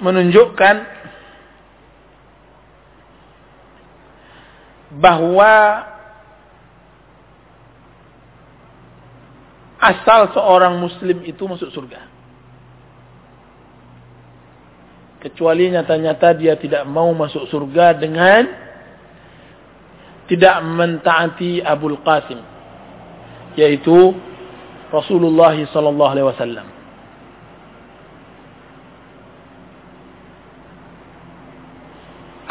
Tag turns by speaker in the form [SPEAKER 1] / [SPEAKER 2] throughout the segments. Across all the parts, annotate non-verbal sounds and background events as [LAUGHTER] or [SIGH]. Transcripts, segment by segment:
[SPEAKER 1] menunjukkan bahwa asal seorang muslim itu masuk surga. Kecuali nyata-nyata dia tidak mau masuk surga dengan tidak mentaati Abul Qasim yaitu Rasulullah sallallahu alaihi wasallam.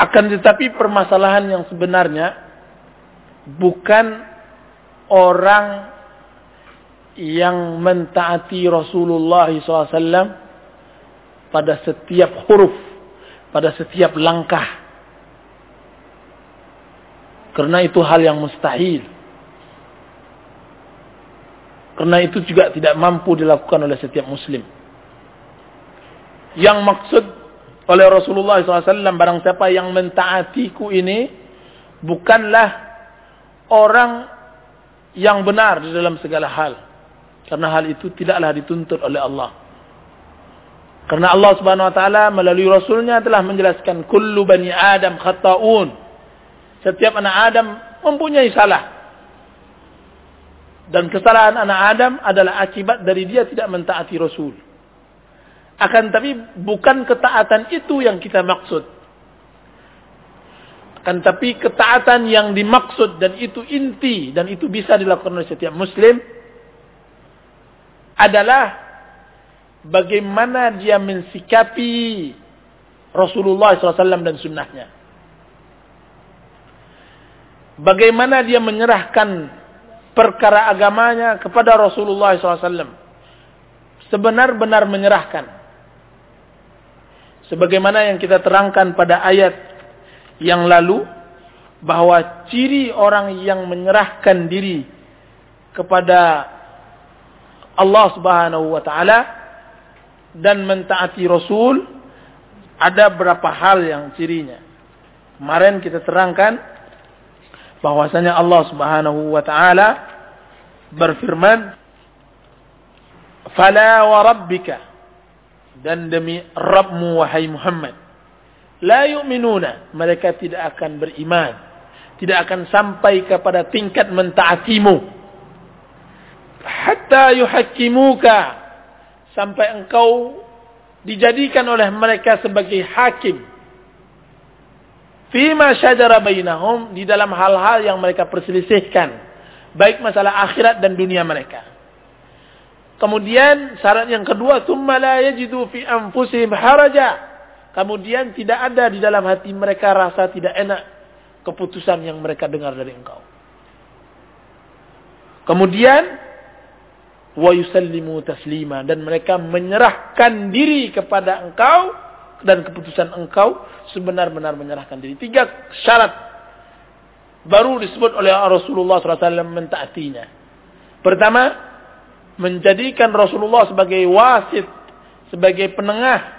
[SPEAKER 1] Akan tetapi permasalahan yang sebenarnya bukan orang yang mentaati Rasulullah SAW pada setiap huruf, pada setiap langkah. Karena itu hal yang mustahil. Karena itu juga tidak mampu dilakukan oleh setiap muslim. Yang maksud oleh Rasulullah SAW barang siapa yang mentaatiku ini bukanlah orang yang benar di dalam segala hal. Karena hal itu tidaklah dituntut oleh Allah. Karena Allah Subhanahu wa taala melalui rasulnya telah menjelaskan kullu bani Adam khata'un. Setiap anak Adam mempunyai salah. Dan kesalahan anak Adam adalah akibat dari dia tidak mentaati Rasul. Akan tapi bukan ketaatan itu yang kita maksud. Akan tapi ketaatan yang dimaksud dan itu inti dan itu bisa dilakukan oleh setiap muslim adalah bagaimana dia mensikapi Rasulullah SAW dan sunnahnya. Bagaimana dia menyerahkan perkara agamanya kepada Rasulullah SAW. Sebenar-benar menyerahkan sebagaimana yang kita terangkan pada ayat yang lalu bahwa ciri orang yang menyerahkan diri kepada Allah Subhanahu wa taala dan mentaati Rasul ada berapa hal yang cirinya. Kemarin kita terangkan bahwasanya Allah Subhanahu wa taala berfirman "Fala wa rabbika" dan demi Rabbmu wahai Muhammad. La yu'minuna, mereka tidak akan beriman. Tidak akan sampai kepada tingkat mentaatimu. Hatta yuhakkimuka, sampai engkau dijadikan oleh mereka sebagai hakim. Fima syajara bainahum, di dalam hal-hal yang mereka perselisihkan. Baik masalah akhirat dan dunia mereka. Kemudian syarat yang kedua, "Tsumma la yajidu fi anfusihim haraja." Kemudian tidak ada di dalam hati mereka rasa tidak enak keputusan yang mereka dengar dari engkau. Kemudian wa yusallimu dan mereka menyerahkan diri kepada engkau dan keputusan engkau sebenar-benar menyerahkan diri. Tiga syarat baru disebut oleh Rasulullah SAW mentaatinya. Pertama, menjadikan Rasulullah sebagai wasit, sebagai penengah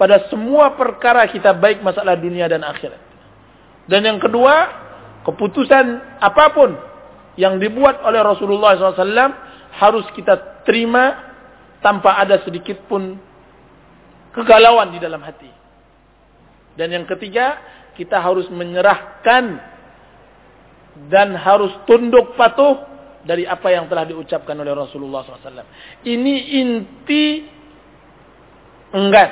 [SPEAKER 1] pada semua perkara kita baik masalah dunia dan akhirat. Dan yang kedua, keputusan apa pun yang dibuat oleh Rasulullah SAW harus kita terima tanpa ada sedikit pun kegalauan di dalam hati. Dan yang ketiga, kita harus menyerahkan dan harus tunduk patuh dari apa yang telah diucapkan oleh Rasulullah SAW. Ini inti enggak.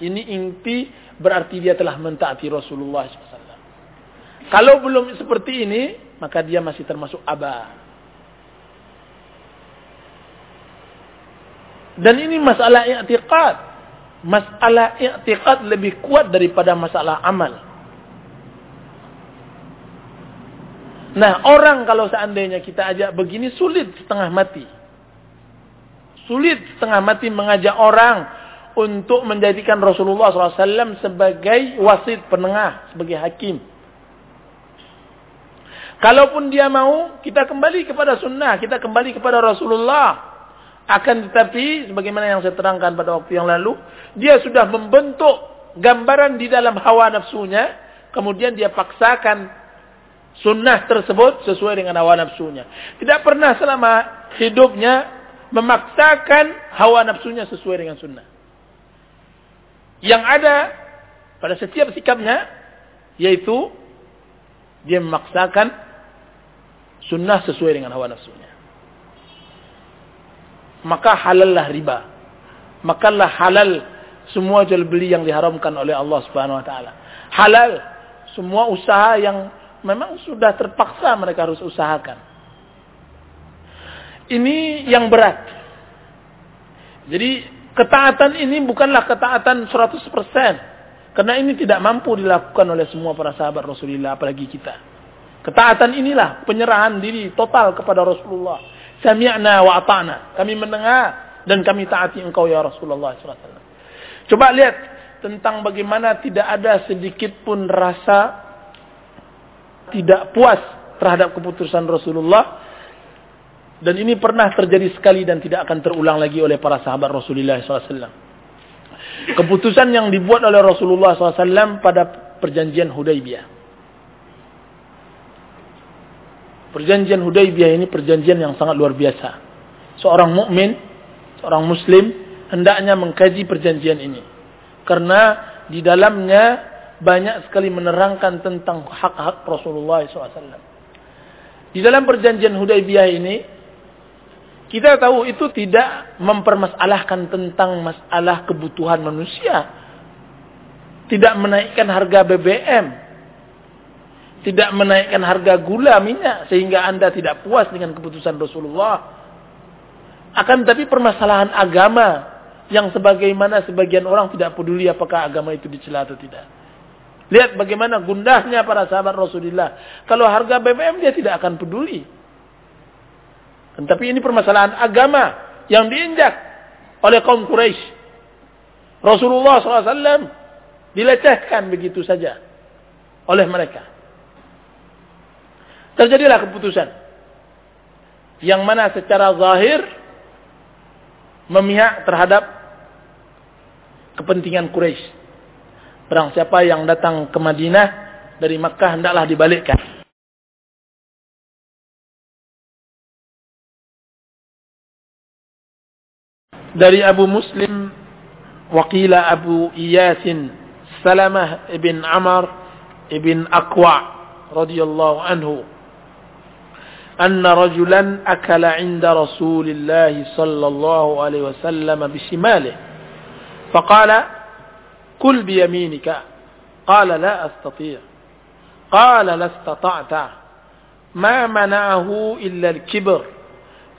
[SPEAKER 1] Ini inti berarti dia telah mentaati Rasulullah SAW. Kalau belum seperti ini, maka dia masih termasuk abah. Dan ini masalah i'tiqad. Masalah i'tiqad lebih kuat daripada masalah amal. Nah, orang kalau seandainya kita ajak begini sulit setengah mati. Sulit setengah mati mengajak orang untuk menjadikan Rasulullah SAW sebagai wasit penengah, sebagai hakim. Kalaupun dia mau, kita kembali kepada sunnah, kita kembali kepada Rasulullah. Akan tetapi, sebagaimana yang saya terangkan pada waktu yang lalu, dia sudah membentuk gambaran di dalam hawa nafsunya, kemudian dia paksakan sunnah tersebut sesuai dengan hawa nafsunya. Tidak pernah selama hidupnya memaksakan hawa nafsunya sesuai dengan sunnah. Yang ada pada setiap sikapnya yaitu dia memaksakan sunnah sesuai dengan hawa nafsunya. Maka halallah riba. Makalah halal semua jual beli yang diharamkan oleh Allah Subhanahu wa taala. Halal semua usaha yang memang sudah terpaksa mereka harus usahakan. Ini yang berat. Jadi ketaatan ini bukanlah ketaatan 100%. Karena ini tidak mampu dilakukan oleh semua para sahabat Rasulullah apalagi kita. Ketaatan inilah penyerahan diri total kepada Rasulullah. Sami'na wa ata'na. Kami mendengar dan kami taati engkau ya Rasulullah SAW. Coba lihat tentang bagaimana tidak ada sedikit pun rasa tidak puas terhadap keputusan Rasulullah dan ini pernah terjadi sekali dan tidak akan terulang lagi oleh para sahabat Rasulullah SAW. Keputusan yang dibuat oleh Rasulullah SAW pada perjanjian Hudaybiyah. Perjanjian Hudaybiyah ini perjanjian yang sangat luar biasa. Seorang mukmin, seorang muslim hendaknya mengkaji perjanjian ini. Karena di dalamnya banyak sekali menerangkan tentang hak-hak Rasulullah SAW. Di dalam perjanjian Hudaybiyah ini, kita tahu itu tidak mempermasalahkan tentang masalah kebutuhan manusia. Tidak menaikkan harga BBM. Tidak menaikkan harga gula minyak sehingga Anda tidak puas dengan keputusan Rasulullah. Akan tapi permasalahan agama yang sebagaimana sebagian orang tidak peduli apakah agama itu dicela atau tidak. Lihat bagaimana gundahnya para sahabat Rasulullah. Kalau harga BBM dia tidak akan peduli. Tapi ini permasalahan agama yang diinjak oleh kaum Quraisy. Rasulullah SAW dilecehkan begitu saja oleh mereka. Terjadilah keputusan. Yang mana secara zahir memihak terhadap kepentingan Quraisy. Barang siapa yang datang ke Madinah dari Makkah hendaklah dibalikkan. dari Abu Muslim wakila Abu Iyasin Salamah ibn Amr ibn Aqwa radhiyallahu anhu أن رجلا أكل عند رسول الله صلى الله عليه وسلم بشماله فقال Kul biyaminika. Qala la astati'. Qala la istata'ta. Ma mana'ahu illa al-kibr.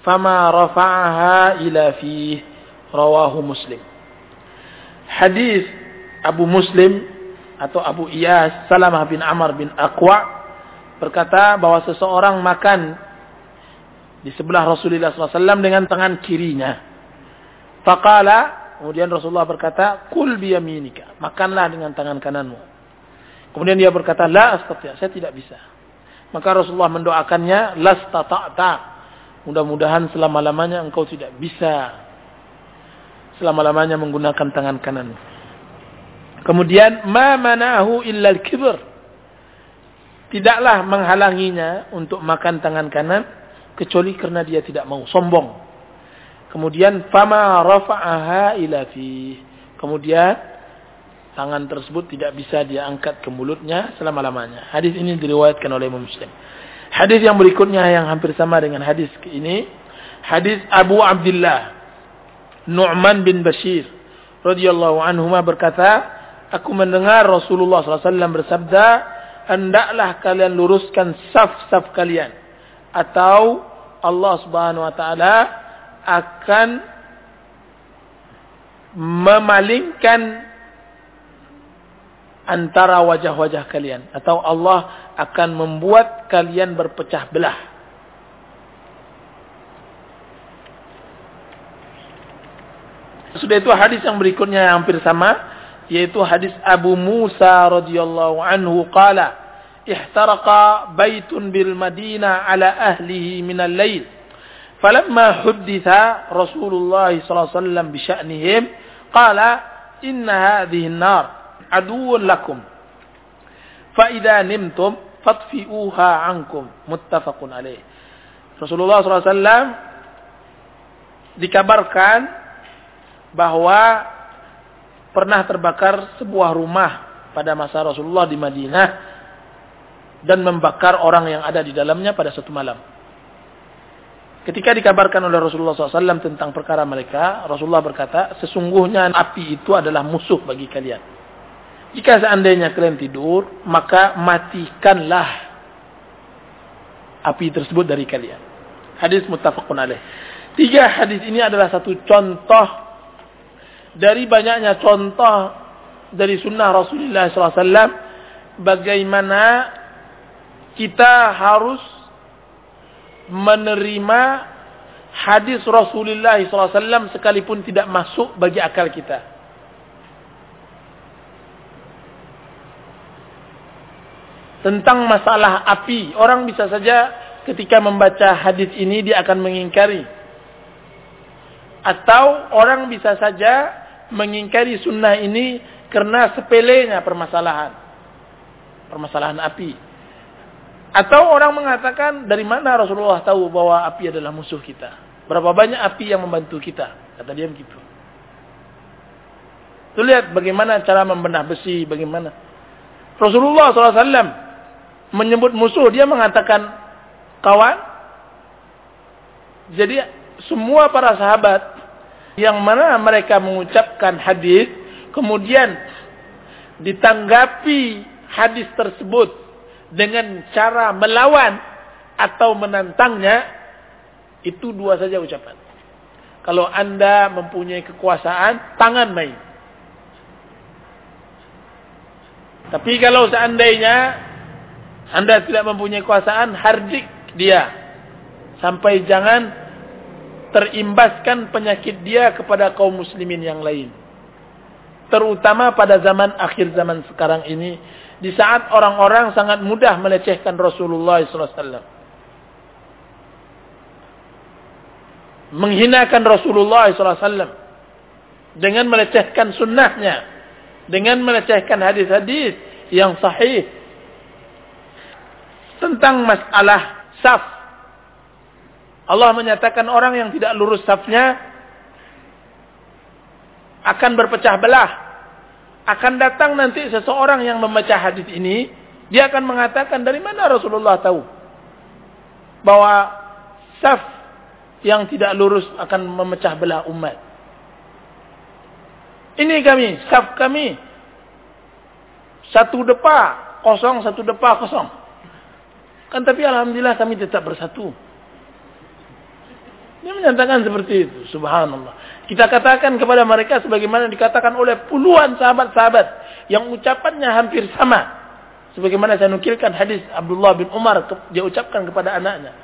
[SPEAKER 1] Fama rafa'aha ila fih. Rawahu Muslim. Hadis Abu Muslim atau Abu Iyas Salamah bin Amr bin Aqwa berkata bahwa seseorang makan di sebelah Rasulullah SAW dengan tangan kirinya. Faqala kemudian Rasulullah berkata, kul biyaminika, makanlah dengan tangan kananmu. Kemudian dia berkata, la astati, saya tidak bisa. Maka Rasulullah mendoakannya, lastata'ta. Mudah-mudahan selama-lamanya engkau tidak bisa selama-lamanya menggunakan tangan kanan. Kemudian ma manahu illa al-kibr. Tidaklah menghalanginya untuk makan tangan kanan kecuali karena dia tidak mau sombong. Kemudian fama rafa'aha ila. Kemudian tangan tersebut tidak bisa dia angkat ke mulutnya selama-lamanya. Hadis ini diriwayatkan oleh Imam Muslim. Hadis yang berikutnya yang hampir sama dengan hadis ini, hadis Abu Abdullah Nu'man bin Bashir radhiyallahu anhu berkata, aku mendengar Rasulullah SAW bersabda, hendaklah kalian luruskan saf-saf kalian atau Allah Subhanahu wa taala akan memalingkan antara wajah-wajah kalian. Atau Allah akan membuat kalian berpecah belah. Sudah itu hadis yang berikutnya yang hampir sama yaitu hadis Abu Musa radhiyallahu anhu qala ihtaraqa baitun bil Madinah ala ahlihi min al-lail falamma hudditha Rasulullah sallallahu alaihi wasallam bi sya'nihim qala inna hadhihi an-nar aduwwun lakum. Fa idza nimtum fatfi'uha ankum. Muttafaqun alaih Rasulullah SAW dikabarkan bahwa pernah terbakar sebuah rumah pada masa Rasulullah di Madinah dan membakar orang yang ada di dalamnya pada satu malam. Ketika dikabarkan oleh Rasulullah SAW tentang perkara mereka, Rasulullah berkata, sesungguhnya api itu adalah musuh bagi kalian. Jika seandainya kalian tidur, maka matikanlah api tersebut dari kalian. Hadis muttafaqun alaih. Tiga hadis ini adalah satu contoh dari banyaknya contoh dari sunnah Rasulullah SAW bagaimana kita harus menerima hadis Rasulullah SAW sekalipun tidak masuk bagi akal kita. Tentang masalah api, orang bisa saja ketika membaca hadis ini dia akan mengingkari. Atau orang bisa saja mengingkari sunnah ini karena sepelenya permasalahan. Permasalahan api. Atau orang mengatakan dari mana Rasulullah tahu bahwa api adalah musuh kita? Berapa banyak api yang membantu kita? Kata dia begitu. Tuh lihat bagaimana cara membenah besi, bagaimana. Rasulullah SAW menyebut musuh, dia mengatakan kawan. Jadi semua para sahabat yang mana mereka mengucapkan hadis, kemudian ditanggapi hadis tersebut dengan cara melawan atau menantangnya, itu dua saja ucapan. Kalau anda mempunyai kekuasaan, tangan main. Tapi kalau seandainya anda tidak mempunyai kekuasaan, hardik dia. Sampai jangan terimbaskan penyakit dia kepada kaum muslimin yang lain. Terutama pada zaman akhir zaman sekarang ini di saat orang-orang sangat mudah melecehkan Rasulullah SAW. Menghinakan Rasulullah SAW. Dengan melecehkan sunnahnya. Dengan melecehkan hadis-hadis yang sahih. Tentang masalah saf. Allah menyatakan orang yang tidak lurus safnya akan berpecah belah akan datang nanti seseorang yang membaca hadis ini, dia akan mengatakan dari mana Rasulullah tahu bahwa saf yang tidak lurus akan memecah belah umat. Ini kami, saf kami. Satu depa kosong, satu depa kosong. Kan tapi alhamdulillah kami tetap bersatu. Dia menyatakan seperti itu. Subhanallah. Kita katakan kepada mereka sebagaimana dikatakan oleh puluhan sahabat-sahabat yang ucapannya hampir sama. Sebagaimana saya nukilkan hadis Abdullah bin Umar dia ucapkan kepada anaknya.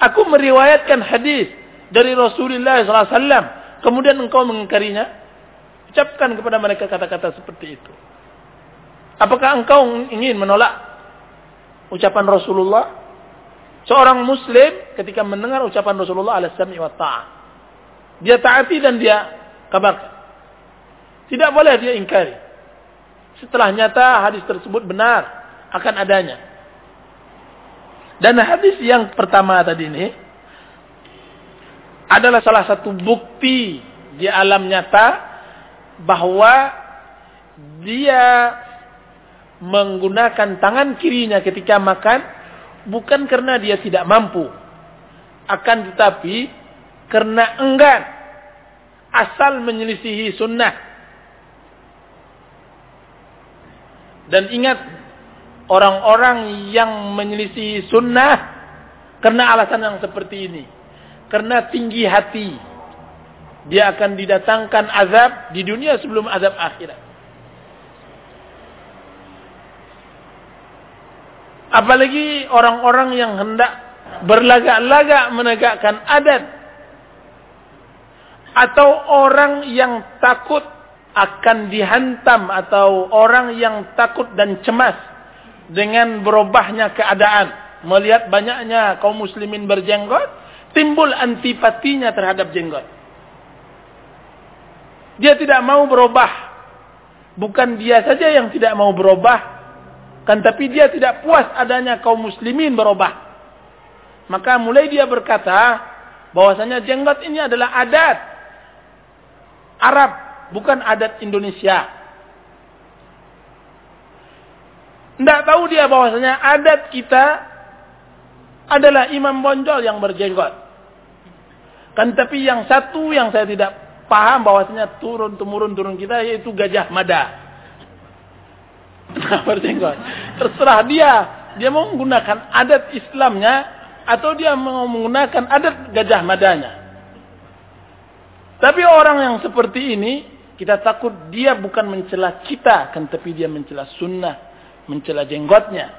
[SPEAKER 1] Aku meriwayatkan hadis dari Rasulullah SAW. Kemudian engkau mengingkarinya. Ucapkan kepada mereka kata-kata seperti itu. Apakah engkau ingin menolak ucapan Rasulullah? Seorang muslim ketika mendengar ucapan Rasulullah alaihi wa. Dia taati dan dia kabarkan. Tidak boleh dia ingkari. Setelah nyata hadis tersebut benar akan adanya. Dan hadis yang pertama tadi ini adalah salah satu bukti di alam nyata bahwa dia menggunakan tangan kirinya ketika makan bukan karena dia tidak mampu. Akan tetapi karena enggan asal menyelisihi sunnah. Dan ingat orang-orang yang menyelisihi sunnah karena alasan yang seperti ini. Karena tinggi hati. Dia akan didatangkan azab di dunia sebelum azab akhirat. Apalagi orang-orang yang hendak berlagak-lagak menegakkan adat. Atau orang yang takut akan dihantam. Atau orang yang takut dan cemas dengan berubahnya keadaan. Melihat banyaknya kaum muslimin berjenggot. Timbul antipatinya terhadap jenggot. Dia tidak mau berubah. Bukan dia saja yang tidak mau berubah Kan tapi dia tidak puas adanya kaum muslimin berubah. Maka mulai dia berkata bahwasanya jenggot ini adalah adat Arab bukan adat Indonesia. Tidak tahu dia bahwasanya adat kita adalah imam bonjol yang berjenggot. Kan tapi yang satu yang saya tidak paham bahwasanya turun temurun turun kita yaitu gajah mada. berjenggot. Terserah dia, dia mau menggunakan adat Islamnya atau dia mau menggunakan adat gajah madanya. Tapi orang yang seperti ini, kita takut dia bukan mencela kita, kan tapi dia mencela sunnah mencela jenggotnya.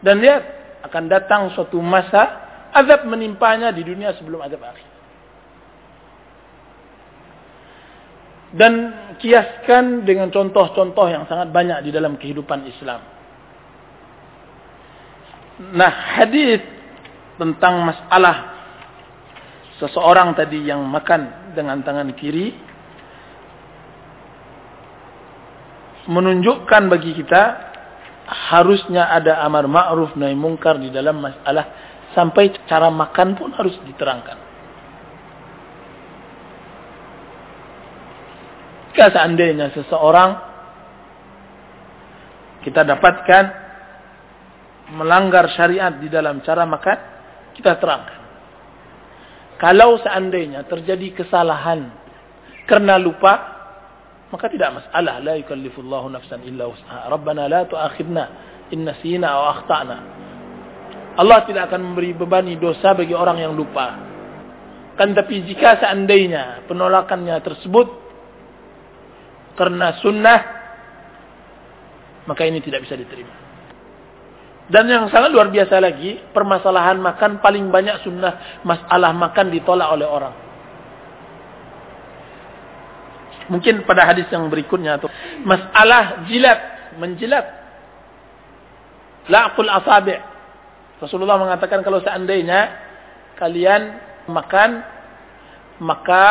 [SPEAKER 1] Dan lihat, akan datang suatu masa azab menimpanya di dunia sebelum azab akhir. Dan kiaskan dengan contoh-contoh yang sangat banyak di dalam kehidupan Islam. Nah, hadis tentang masalah seseorang tadi yang makan dengan tangan kiri menunjukkan bagi kita harusnya ada amar ma'ruf nahi mungkar di dalam masalah sampai cara makan pun harus diterangkan. Jika seandainya seseorang kita dapatkan melanggar syariat di dalam cara makan, kita terangkan. Kalau seandainya terjadi kesalahan karena lupa, maka tidak masalah. La yukallifullahu nafsan illa wus'aha. Rabbana la tu'akhidna in nasina aw akhtana. Allah tidak akan memberi bebani dosa bagi orang yang lupa. Kan tapi jika seandainya penolakannya tersebut karena sunnah maka ini tidak bisa diterima dan yang sangat luar biasa lagi permasalahan makan paling banyak sunnah masalah makan ditolak oleh orang Mungkin pada hadis yang berikutnya atau masalah jilat, menjilat. La'qul asabi'. Rasulullah mengatakan kalau seandainya kalian makan maka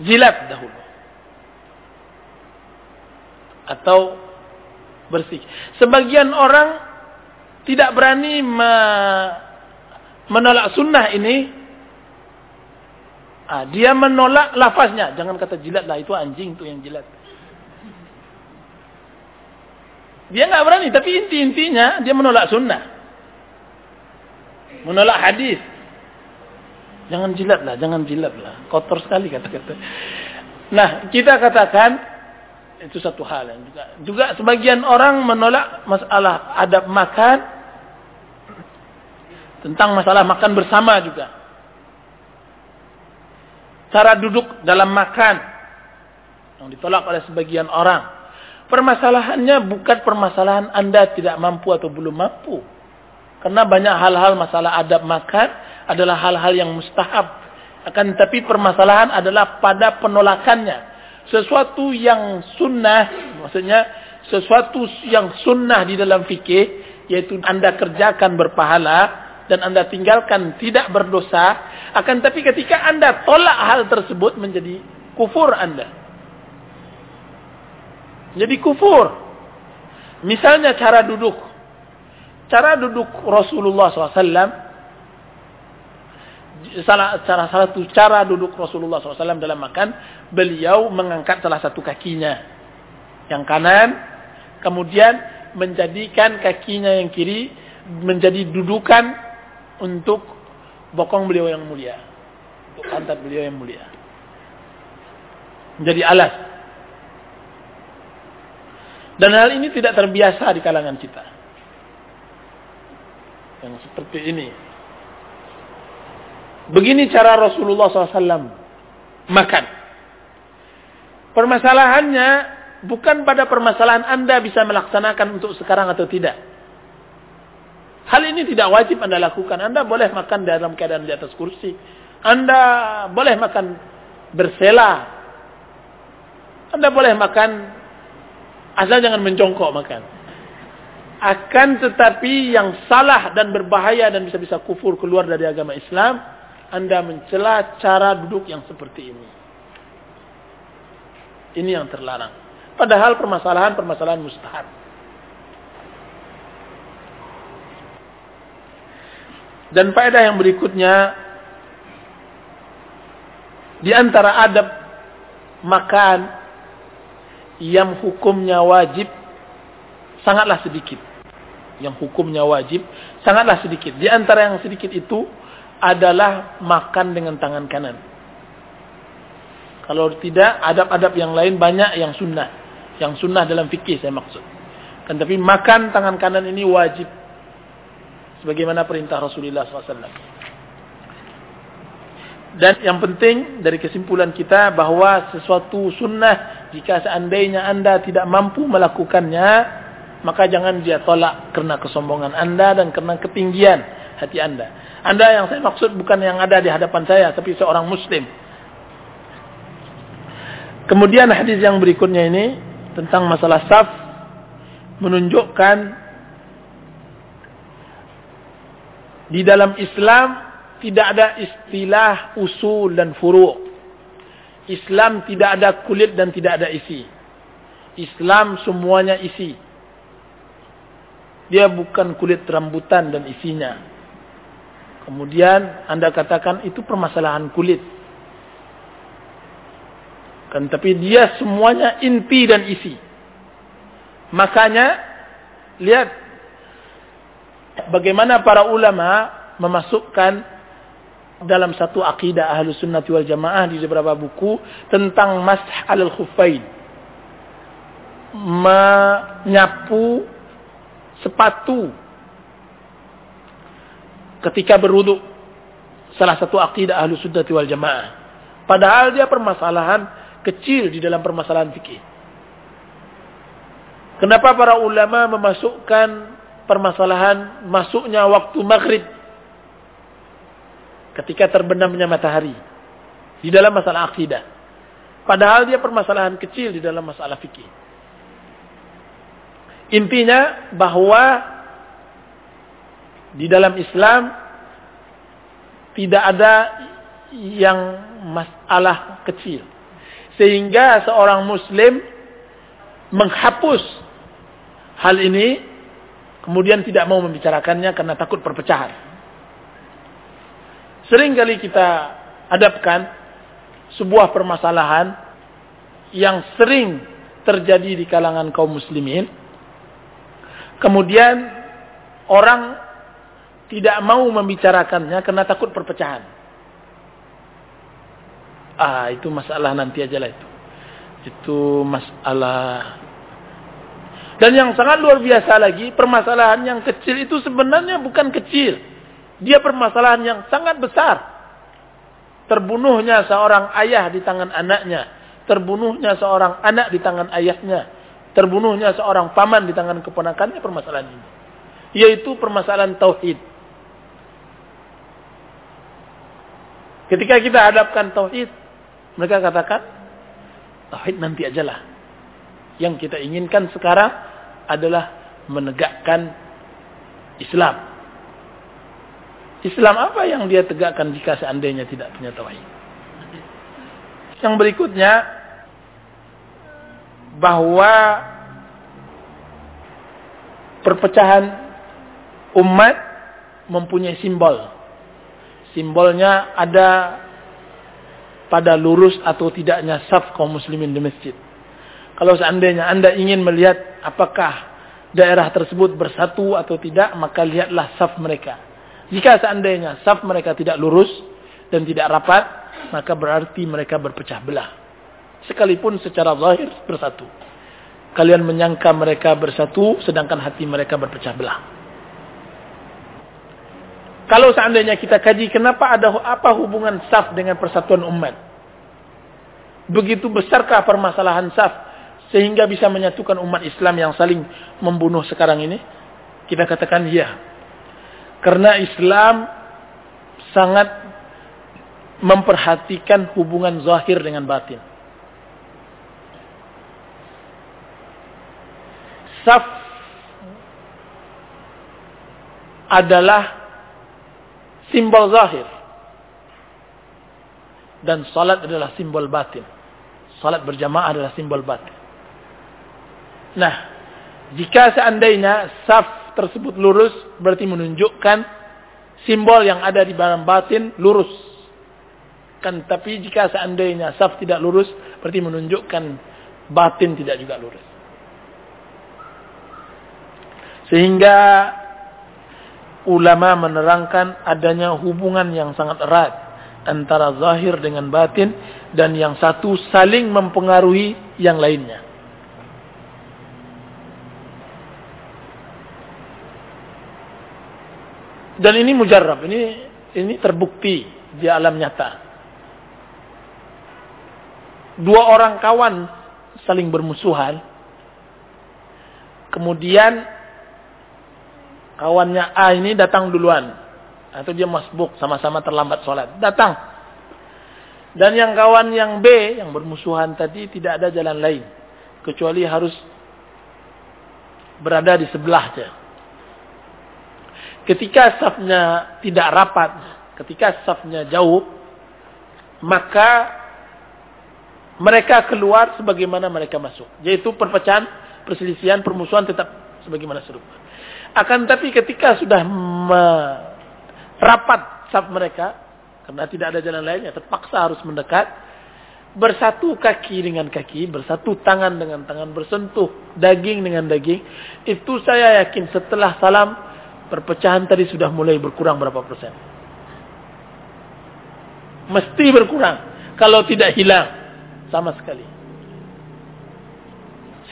[SPEAKER 1] jilat dahulu. Atau bersih. Sebagian orang tidak berani menolak sunnah ini Ah, dia menolak lafaznya. Jangan kata jilat lah, itu anjing tuh yang jilat. Dia nggak berani, tapi inti-intinya dia menolak sunnah. Menolak hadis. Jangan jilat lah, jangan jilat lah. Kotor sekali kata-kata. Nah, kita katakan itu satu hal yang juga juga sebagian orang menolak masalah adab makan tentang masalah makan bersama juga cara duduk dalam makan yang ditolak oleh sebagian orang. Permasalahannya bukan permasalahan Anda tidak mampu atau belum mampu. Karena banyak hal-hal masalah adab makan adalah hal-hal yang mustahab. Akan tetapi permasalahan adalah pada penolakannya. Sesuatu yang sunnah, maksudnya sesuatu yang sunnah di dalam fikih, yaitu Anda kerjakan berpahala, dan Anda tinggalkan tidak berdosa, akan tapi ketika Anda tolak hal tersebut menjadi kufur Anda. Jadi kufur. Misalnya cara duduk. Cara duduk Rasulullah SAW. Salah, salah satu cara duduk Rasulullah SAW dalam makan. Beliau mengangkat salah satu kakinya. Yang kanan. Kemudian menjadikan kakinya yang kiri menjadi dudukan untuk bokong beliau yang mulia. Untuk pantat beliau yang mulia. Menjadi alas. Dan hal ini tidak terbiasa di kalangan kita. Yang seperti ini. Begini cara Rasulullah SAW makan. Permasalahannya bukan pada permasalahan Anda bisa melaksanakan untuk sekarang atau tidak. Hal ini tidak wajib Anda lakukan. Anda boleh makan dalam keadaan di atas kursi. Anda boleh makan bersela. Anda boleh makan asal jangan menjongkok makan. Akan tetapi yang salah dan berbahaya dan bisa-bisa kufur keluar dari agama Islam, Anda mencela cara duduk yang seperti ini. Ini yang terlarang. Padahal permasalahan-permasalahan mustahab. Dan faedah yang berikutnya di antara adab makan yang hukumnya wajib sangatlah sedikit. Yang hukumnya wajib sangatlah sedikit. Di antara yang sedikit itu adalah makan dengan tangan kanan. Kalau tidak, adab-adab yang lain banyak yang sunnah. Yang sunnah dalam fikih saya maksud. Kan tapi makan tangan kanan ini wajib. Sebagaimana perintah Rasulullah SAW. Dan yang penting dari kesimpulan kita bahwa sesuatu sunnah jika seandainya anda tidak mampu melakukannya, maka jangan dia tolak karena kesombongan anda dan karena ketinggian hati anda. Anda yang saya maksud bukan yang ada di hadapan saya, tapi seorang muslim. Kemudian hadis yang berikutnya ini tentang masalah saf menunjukkan di dalam Islam tidak ada istilah usul dan furu'. Islam tidak ada kulit dan tidak ada isi. Islam semuanya isi. Dia bukan kulit rambutan dan isinya. Kemudian Anda katakan itu permasalahan kulit. Kan tapi dia semuanya inti dan isi. Makanya lihat bagaimana para ulama memasukkan dalam satu akidah ahlu sunnati wal jamaah di beberapa buku tentang masah al khufain menyapu sepatu ketika berwudu salah satu akidah ahlu sunnati wal jamaah. Padahal dia permasalahan kecil di dalam permasalahan fikih. Kenapa para ulama memasukkan permasalahan masuknya waktu maghrib? Ketika terbenamnya matahari. Di dalam masalah akidah. Padahal dia permasalahan kecil di dalam masalah fikih. Intinya bahwa di dalam Islam tidak ada yang masalah kecil. Sehingga seorang muslim menghapus hal ini kemudian tidak mau membicarakannya karena takut perpecahan. Sering kali kita hadapkan sebuah permasalahan yang sering terjadi di kalangan kaum muslimin. Kemudian orang tidak mau membicarakannya karena takut perpecahan. Ah, itu masalah nanti aja lah itu. Itu masalah. Dan yang sangat luar biasa lagi, permasalahan yang kecil itu sebenarnya bukan kecil dia permasalahan yang sangat besar. Terbunuhnya seorang ayah di tangan anaknya. Terbunuhnya seorang anak di tangan ayahnya. Terbunuhnya seorang paman di tangan keponakannya permasalahan ini. Yaitu permasalahan tauhid. Ketika kita hadapkan tauhid, mereka katakan, tauhid nanti ajalah. Yang kita inginkan sekarang adalah menegakkan Islam. Islam apa yang dia tegakkan jika seandainya tidak punya tauhid? Yang berikutnya bahwa perpecahan umat mempunyai simbol. Simbolnya ada pada lurus atau tidaknya saf kaum muslimin di masjid. Kalau seandainya Anda ingin melihat apakah daerah tersebut bersatu atau tidak, maka lihatlah saf mereka jika seandainya saf mereka tidak lurus dan tidak rapat, maka berarti mereka berpecah belah. Sekalipun secara zahir bersatu. Kalian menyangka mereka bersatu, sedangkan hati mereka berpecah belah. Kalau seandainya kita kaji, kenapa ada apa hubungan saf dengan persatuan umat? Begitu besarkah permasalahan saf sehingga bisa menyatukan umat Islam yang saling membunuh sekarang ini? Kita katakan iya. Karena Islam sangat memperhatikan hubungan zahir dengan batin. Saf adalah simbol zahir. Dan salat adalah simbol batin. Salat berjamaah adalah simbol batin. Nah, jika seandainya saf tersebut lurus berarti menunjukkan simbol yang ada di dalam batin lurus. Akan tapi jika seandainya saf tidak lurus, berarti menunjukkan batin tidak juga lurus. Sehingga ulama menerangkan adanya hubungan yang sangat erat antara zahir dengan batin dan yang satu saling mempengaruhi yang lainnya. Dan ini mujarab, ini ini terbukti di alam nyata. Dua orang kawan saling bermusuhan. Kemudian kawannya A ini datang duluan. Atau dia masbuk sama-sama terlambat sholat. Datang. Dan yang kawan yang B yang bermusuhan tadi tidak ada jalan lain. Kecuali harus berada di sebelahnya Ketika safnya tidak rapat, ketika safnya jauh, maka mereka keluar sebagaimana mereka masuk. Yaitu perpecahan, perselisihan, permusuhan tetap sebagaimana serupa. Akan tapi ketika sudah rapat saf mereka, karena tidak ada jalan lain, ya terpaksa harus mendekat, bersatu kaki dengan kaki, bersatu tangan dengan tangan, bersentuh daging dengan daging, itu saya yakin setelah salam perpecahan tadi sudah mulai berkurang berapa persen? Mesti berkurang. Kalau tidak hilang. Sama sekali.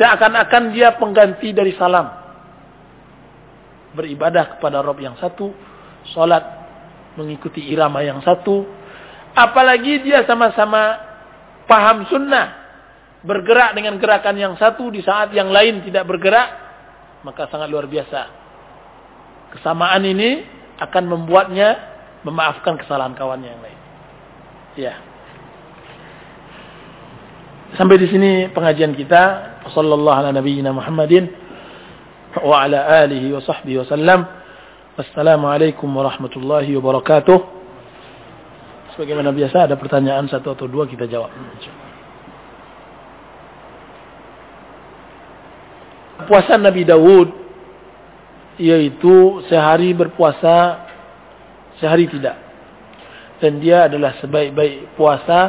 [SPEAKER 1] Seakan-akan dia pengganti dari salam. Beribadah kepada Rob yang satu. Salat mengikuti irama yang satu. Apalagi dia sama-sama paham sunnah. Bergerak dengan gerakan yang satu di saat yang lain tidak bergerak. Maka sangat luar biasa Kesamaan ini akan membuatnya memaafkan kesalahan kawannya yang lain. Ya. Sampai di sini pengajian kita. Ala nabiyyina Muhammadin wa ala alihi wa sahbihi wa sallam. Wassalamualaikum warahmatullahi wabarakatuh. Sebagaimana biasa ada pertanyaan satu atau dua kita jawab. Puasa Nabi Dawud yaitu sehari berpuasa sehari tidak dan dia adalah sebaik-baik puasa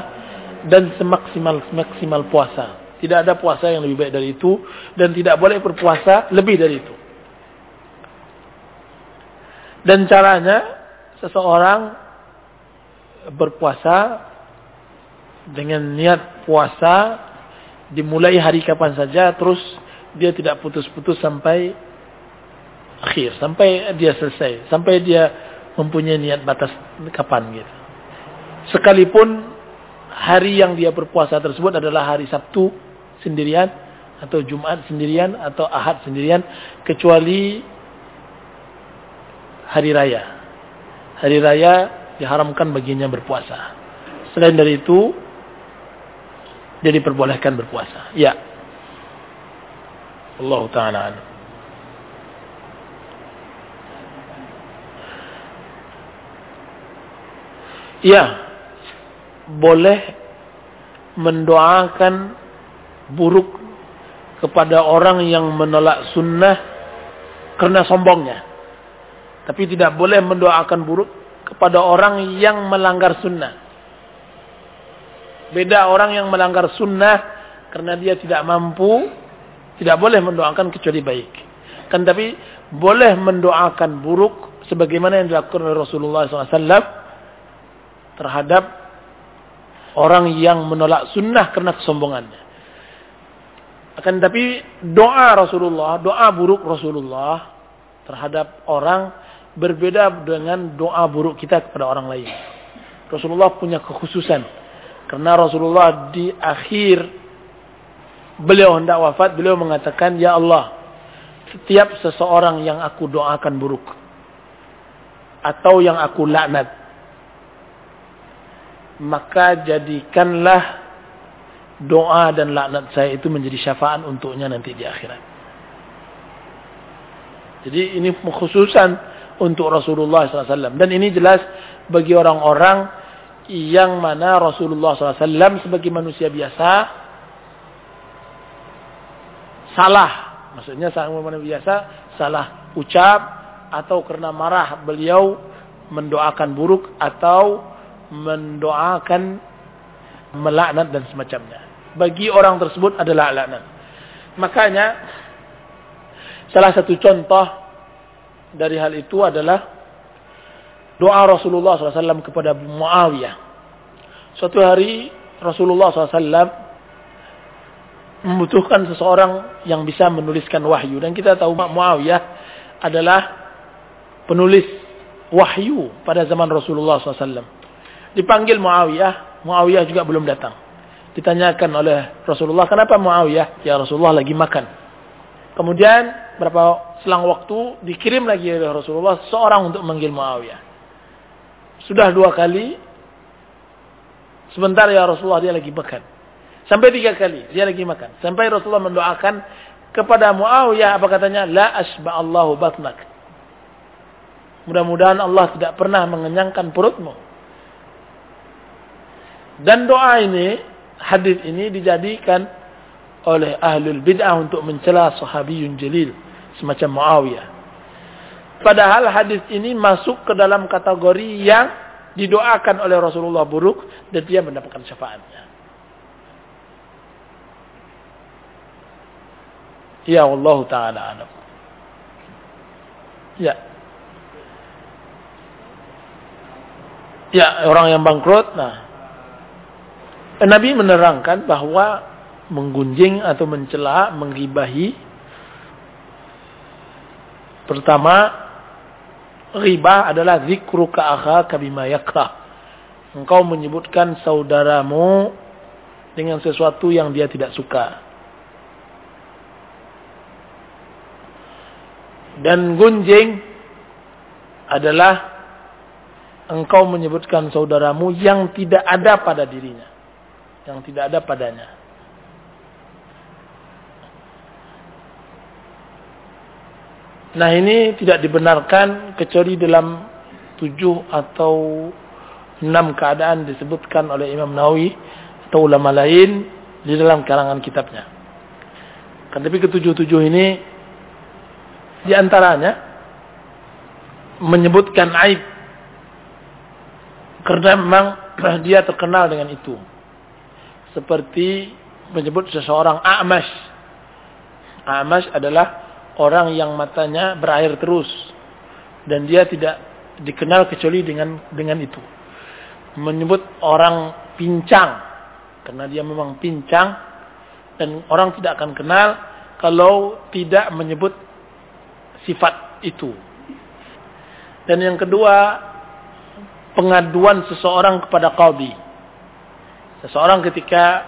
[SPEAKER 1] dan semaksimal maksimal puasa tidak ada puasa yang lebih baik dari itu dan tidak boleh berpuasa lebih dari itu. Dan caranya seseorang berpuasa dengan niat puasa dimulai hari kapan saja terus dia tidak putus-putus sampai akhir sampai dia selesai sampai dia mempunyai niat batas kapan gitu. Sekalipun hari yang dia berpuasa tersebut adalah hari Sabtu sendirian atau Jumat sendirian atau Ahad sendirian kecuali hari raya. Hari raya diharamkan baginya berpuasa. Selain dari itu dia diperbolehkan berpuasa. Ya. Allah taala Ya, boleh mendoakan buruk kepada orang yang menolak sunnah karena sombongnya. Tapi tidak boleh mendoakan buruk kepada orang yang melanggar sunnah. Beda orang yang melanggar sunnah karena dia tidak mampu, tidak boleh mendoakan kecuali baik. Kan tapi boleh mendoakan buruk sebagaimana yang dilakukan oleh Rasulullah SAW terhadap orang yang menolak sunnah karena kesombongannya. Akan tapi doa Rasulullah, doa buruk Rasulullah terhadap orang berbeda dengan doa buruk kita kepada orang lain. Rasulullah punya kekhususan. Karena Rasulullah di akhir beliau hendak wafat, beliau mengatakan, Ya Allah, setiap seseorang yang aku doakan buruk. Atau yang aku laknat maka jadikanlah doa dan laknat saya itu menjadi syafaat untuknya nanti di akhirat. Jadi ini khususan untuk Rasulullah SAW. Dan ini jelas bagi orang-orang yang mana Rasulullah SAW sebagai manusia biasa salah. Maksudnya sebagai manusia biasa salah ucap atau karena marah beliau mendoakan buruk atau mendoakan melaknat dan semacamnya. Bagi orang tersebut adalah laknat. Makanya salah satu contoh dari hal itu adalah doa Rasulullah SAW kepada Muawiyah. Suatu hari Rasulullah SAW membutuhkan seseorang yang bisa menuliskan wahyu. Dan kita tahu Muawiyah adalah penulis wahyu pada zaman Rasulullah SAW. Dipanggil Muawiyah, Muawiyah juga belum datang. Ditanyakan oleh Rasulullah, kenapa Muawiyah? Ya Rasulullah lagi makan. Kemudian berapa selang waktu dikirim lagi oleh Rasulullah seorang untuk memanggil Muawiyah. Sudah dua kali. Sebentar ya Rasulullah dia lagi makan. Sampai tiga kali dia lagi makan. Sampai Rasulullah mendoakan kepada Muawiyah apa katanya? La asba Allahu batnak. Mudah-mudahan Allah tidak pernah mengenyangkan perutmu. Dan doa ini hadis ini dijadikan oleh ahlul bid'ah untuk mencela sahabiyun jalil semacam Muawiyah. Padahal hadis ini masuk ke dalam kategori yang didoakan oleh Rasulullah buruk dan dia mendapatkan syafaatnya. Ya Allah taala alam. Ya. Ya, orang yang bangkrut, nah Nabi menerangkan bahwa menggunjing atau mencela, menggibahi pertama riba adalah zikru ka'akha kabima yakrah. Engkau menyebutkan saudaramu dengan sesuatu yang dia tidak suka. Dan gunjing adalah engkau menyebutkan saudaramu yang tidak ada pada dirinya yang tidak ada padanya. Nah ini tidak dibenarkan kecuali dalam tujuh atau enam keadaan disebutkan oleh Imam Nawawi atau ulama lain di dalam karangan kitabnya. Kan tapi ketujuh-tujuh ini di antaranya menyebutkan aib karena memang [CLEARS THROAT] dia terkenal dengan itu seperti menyebut seseorang A'mash. A'mash adalah orang yang matanya berair terus dan dia tidak dikenal kecuali dengan dengan itu. Menyebut orang pincang karena dia memang pincang dan orang tidak akan kenal kalau tidak menyebut sifat itu. Dan yang kedua, pengaduan seseorang kepada qadhi. Seseorang ketika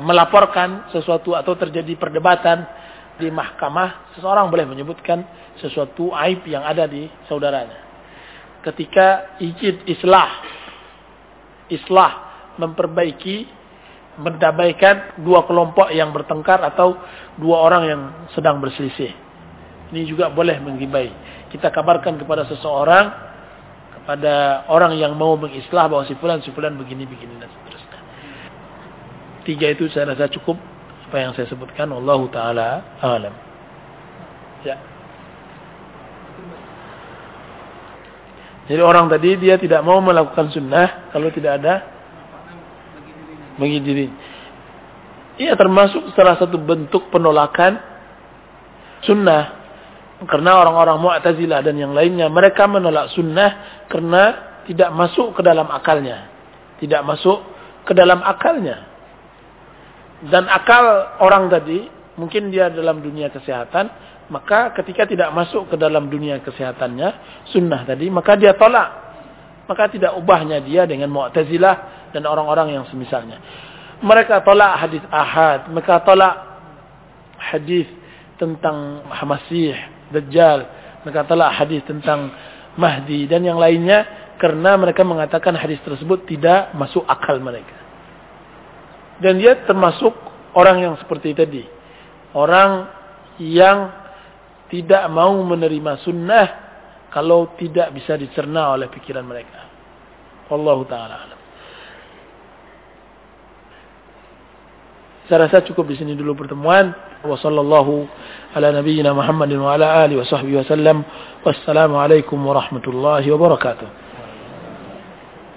[SPEAKER 1] melaporkan sesuatu atau terjadi perdebatan di mahkamah, seseorang boleh menyebutkan sesuatu aib yang ada di saudaranya. Ketika ijid islah, islah memperbaiki, mendamaikan dua kelompok yang bertengkar atau dua orang yang sedang berselisih. Ini juga boleh menggibai. Kita kabarkan kepada seseorang, kepada orang yang mau mengislah bahwa si fulan, si fulan begini, begini, dan seterusnya. Tiga itu saya rasa cukup apa yang saya sebutkan. Allah Ta'ala alam. Ya. Jadi orang tadi dia tidak mau melakukan sunnah kalau tidak ada bagi diri. Iya termasuk salah satu bentuk penolakan sunnah. Karena orang-orang Mu'tazilah dan yang lainnya mereka menolak sunnah karena tidak masuk ke dalam akalnya. Tidak masuk ke dalam akalnya. Dan akal orang tadi, mungkin dia dalam dunia kesehatan, maka ketika tidak masuk ke dalam dunia kesehatannya, sunnah tadi, maka dia tolak. Maka tidak ubahnya dia dengan Mu'tazilah dan orang-orang yang semisalnya. Mereka tolak hadis ahad, mereka tolak hadis tentang Masih, Dajjal, mereka tolak hadis tentang Mahdi dan yang lainnya karena mereka mengatakan hadis tersebut tidak masuk akal mereka. Dan dia termasuk orang yang seperti tadi. Orang yang tidak mau menerima sunnah kalau tidak bisa dicerna oleh pikiran mereka. Allah taala Saya rasa cukup di sini dulu pertemuan. Wassallallahu ala nabiyyina Muhammadin wa ala alihi wa sahbihi wasallam. Wassalamualaikum warahmatullahi wabarakatuh.